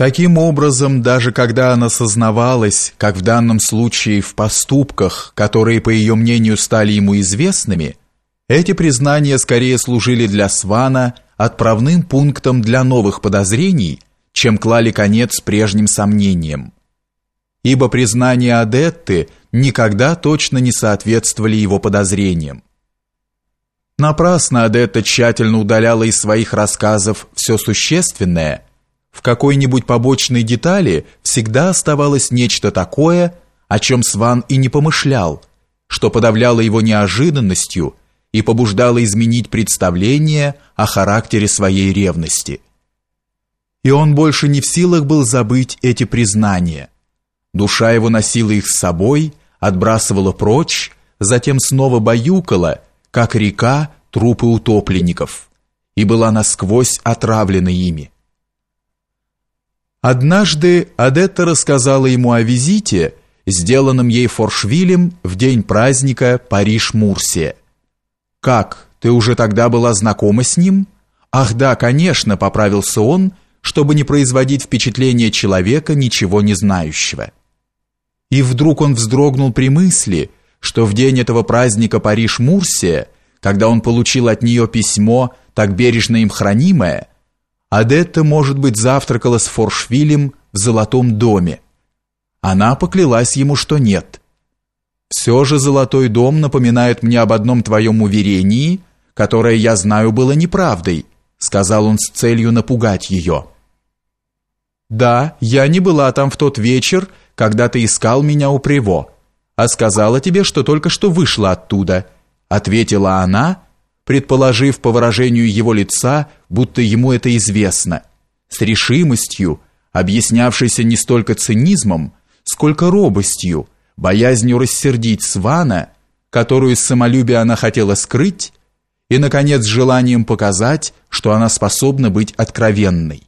Таким образом, даже когда она сознавалась, как в данном случае в поступках, которые, по ее мнению, стали ему известными, эти признания скорее служили для Свана отправным пунктом для новых подозрений, чем клали конец прежним сомнениям. Ибо признания Адетты никогда точно не соответствовали его подозрениям. Напрасно Адетта тщательно удаляла из своих рассказов все существенное – в какой-нибудь побочной детали всегда оставалось нечто такое, о чем Сван и не помышлял, что подавляло его неожиданностью и побуждало изменить представление о характере своей ревности. И он больше не в силах был забыть эти признания. Душа его носила их с собой, отбрасывала прочь, затем снова баюкала, как река, трупы утопленников, и была насквозь отравлена ими. Однажды Адетта рассказала ему о визите, сделанном ей Форшвилем в день праздника Париж-Мурсия. «Как, ты уже тогда была знакома с ним?» «Ах да, конечно», — поправился он, чтобы не производить впечатление человека, ничего не знающего. И вдруг он вздрогнул при мысли, что в день этого праздника Париж-Мурсия, когда он получил от нее письмо, так бережно им хранимое, Адетта, может быть, завтракала с Форшвилем в Золотом доме. Она поклялась ему, что нет. Все же Золотой дом напоминает мне об одном твоем уверении, которое, я знаю, было неправдой, сказал он с целью напугать ее. Да, я не была там в тот вечер, когда ты искал меня у Приво, а сказала тебе, что только что вышла оттуда, ответила она предположив по выражению его лица, будто ему это известно, с решимостью, объяснявшейся не столько цинизмом, сколько робостью, боязнью рассердить Свана, которую из самолюбия она хотела скрыть, и, наконец, желанием показать, что она способна быть откровенной.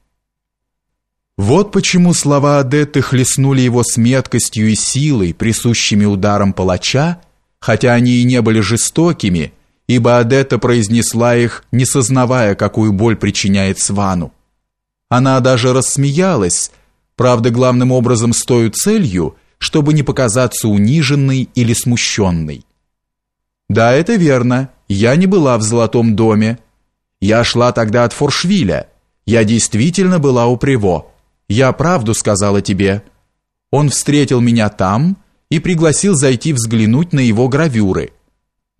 Вот почему слова Адетты хлестнули его с меткостью и силой, присущими ударом палача, хотя они и не были жестокими, ибо Адетта произнесла их, не сознавая, какую боль причиняет Свану. Она даже рассмеялась, правда, главным образом с той целью, чтобы не показаться униженной или смущенной. «Да, это верно, я не была в Золотом доме. Я шла тогда от Форшвиля. Я действительно была у Приво. Я правду сказала тебе. Он встретил меня там и пригласил зайти взглянуть на его гравюры».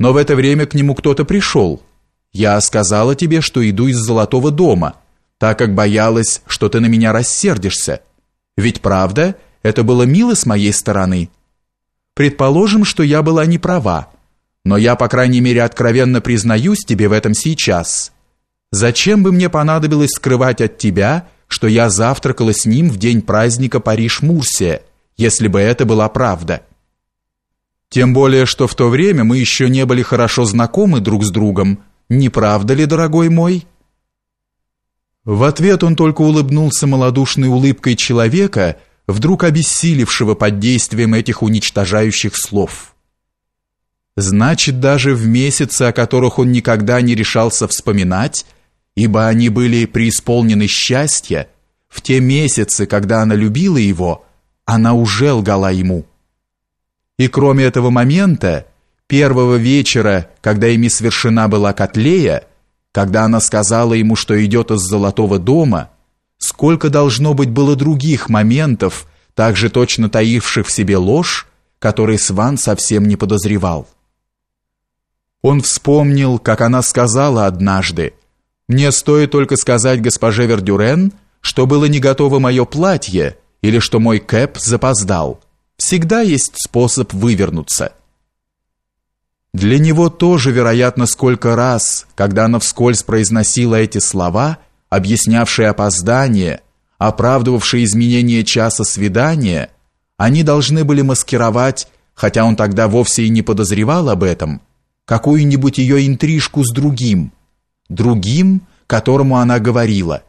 Но в это время к нему кто-то пришел. Я сказала тебе, что иду из Золотого дома, так как боялась, что ты на меня рассердишься. Ведь правда, это было мило с моей стороны. Предположим, что я была не права, но я, по крайней мере, откровенно признаюсь тебе в этом сейчас. Зачем бы мне понадобилось скрывать от тебя, что я завтракала с ним в день праздника Париж-Мурсия, если бы это была правда?» Тем более, что в то время мы еще не были хорошо знакомы друг с другом. Не правда ли, дорогой мой? В ответ он только улыбнулся малодушной улыбкой человека, вдруг обессилевшего под действием этих уничтожающих слов. Значит, даже в месяцы, о которых он никогда не решался вспоминать, ибо они были преисполнены счастья, в те месяцы, когда она любила его, она уже лгала ему. И кроме этого момента, первого вечера, когда ими совершена была котлея, когда она сказала ему, что идет из Золотого дома, сколько должно быть было других моментов, также точно таивших в себе ложь, который Сван совсем не подозревал. Он вспомнил, как она сказала однажды, «Мне стоит только сказать госпоже Вердюрен, что было не готово мое платье или что мой кэп запоздал». Всегда есть способ вывернуться. Для него тоже, вероятно, сколько раз, когда она вскользь произносила эти слова, объяснявшие опоздание, оправдывавшие изменение часа свидания, они должны были маскировать, хотя он тогда вовсе и не подозревал об этом, какую-нибудь ее интрижку с другим, другим, которому она говорила.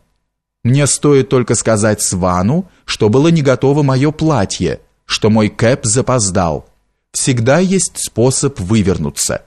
«Мне стоит только сказать Свану, что было не готово мое платье», что мой кэп запоздал. Всегда есть способ вывернуться.